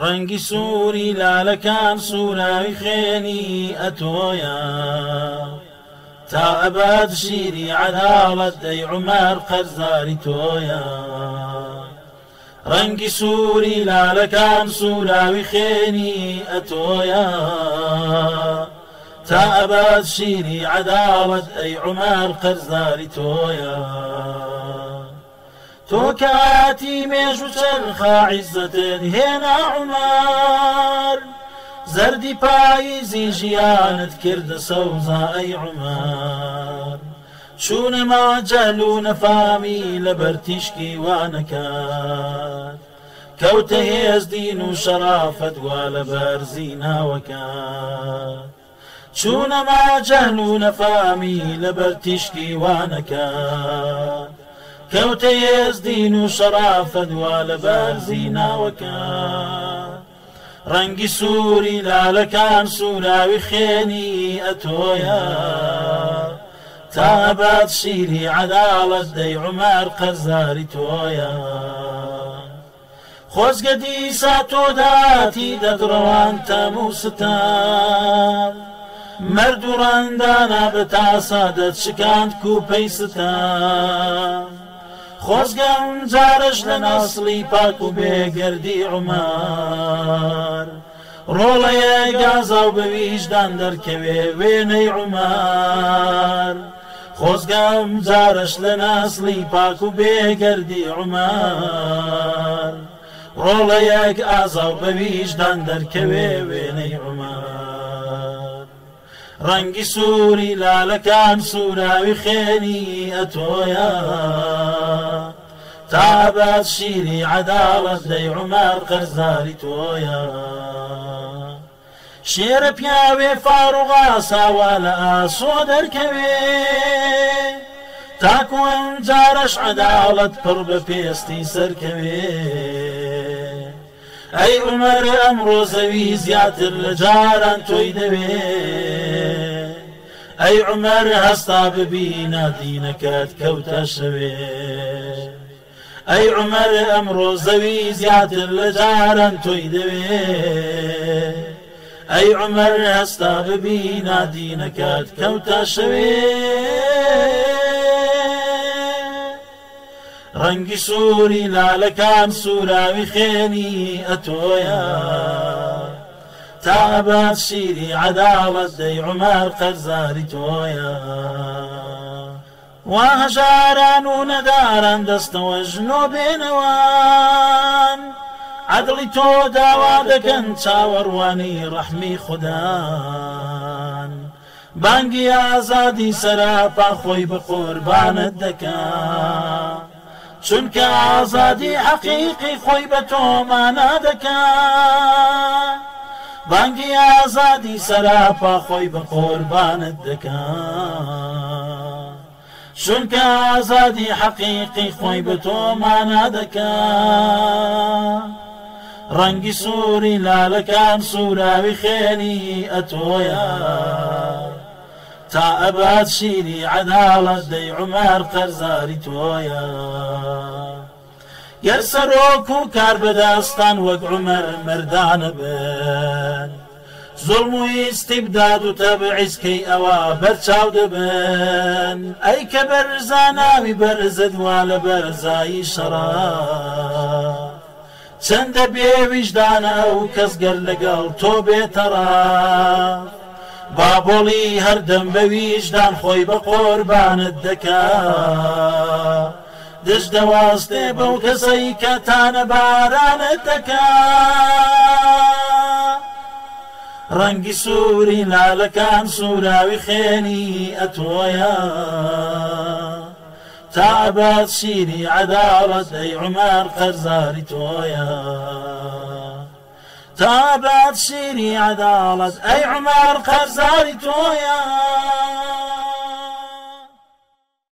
رنگی سوری لالکان سوراوی خینی اتویا تا ئەباد شیری عدالت دی عمر قرزاری تویا رنگی سوری لالکان سوراوی خینی اتویا تا ئەباد شیری عدالت دی عمر قرزاری تویا توكاتي ميجو مێژ عزتين هنا عمر زردي عمار زەردی پاییزی ژیانت کردە عمر ئەی عمار جهلو نفامي و نەفامی لەبەر تیشکی وانەکات کەوتە هێز دین و شەرافەت وا لە بەرزی ناوەکات چوونەما جەل و کەوتە یێزدین و شەرافە دوا لە بەرزی ناوەکە ڕەنگی سووری لالەکان سوراوی خێنی ئەتۆیە تابات شیری عداڵت دەی عمار قەرزاری تۆیە خۆزگەدی سا تۆداتی دەدڕەوان تەمووسستان مرد و ڕەندانە بە تاسا دەچکاند کوپەی ستان خۆزگەم جارش لە ناسڵی پاک و بێگردی عمار ڕۆڵەیە گازا و بەویشدان دەرکەوێ وێنەی عمار خۆزگەم جارش لە ناسڵی پاک و بێگردی عمار ڕۆڵەیەک ئازا و بەویشدان دەرکەوێ وێنەی عمار ڕەنگی سووری لالەکان سوراوی خێنی ئەتۆیە تابات شیری عداڵت دەی عمار قەرزاری تۆیە شێرە پیاوێ فاڕوغا ساوا لە ئاسۆ دەرکەوێ تاکو ئەم جارەش عداڵت پڕ بە پێستی سەرکەوێ ئەی عمەرە ئەم ڕۆزەوی زیاتر لە جاران تۆی دەوێ أي عمر هستاب بينا دينك کەوتە شوێ أي عمر أمر زوي زيات لە جاران تۆی دەوێ ئەی عمەر هەستا ببینە دینەکەت کەوتە شوێ ڕەنگی سووری لالەکان سوراوی خێنی ئەتۆیە تا بە شیری عداوەت دەی عمار قەرزاری تۆیە وا هەژاران و نەداران دەستەوە ژنۆ بێنەوان عدڵی تۆ داوا دەکەن چاوەڕوانی ڕەحمی خوددان بانگی ئازادی سەراپا خۆی بخۆربانت دەکات چونکە ئازادی حەقیقی خۆی بە تۆمانە دەکات بانگی ئازادی سەراپا خۆی بە قۆربانت دەکەن چونکە ئازادی حەقیقی خۆی بە تۆمانە دەکەن ڕەنگی سووری لالەکان سوراوی خێنی ئەتۆیە تا ئەبات شیری عەداڵەت دەی عمار قەرزاری تۆیە گر سەرۆک و کار بەداستان وەک عمر مردانە بن زڵم و ئیسیبداد و تە بە عیسکەی ئەوە بەرچاو دەبن ئەی کە بەرزاناوی بەرزت وا لە بەرزایی شەڕا چەندە بێویشدانە و کەسگەر لەگەڵ تۆ بێتەڕا بابۆڵی هەردەم بەویشدان خۆی بە قۆربانت دەکات دش دەواستێ بەو کەسەی کە تانە بارانەتەکە ڕەنگی سووری لالەکان سوراوی خێنی ئەتۆیە تابەت سیری عداڵەت ئەی عمار قەرزاری تۆیە تابەت سیری عداڵەت ئەی عمار قەرزاری تۆیە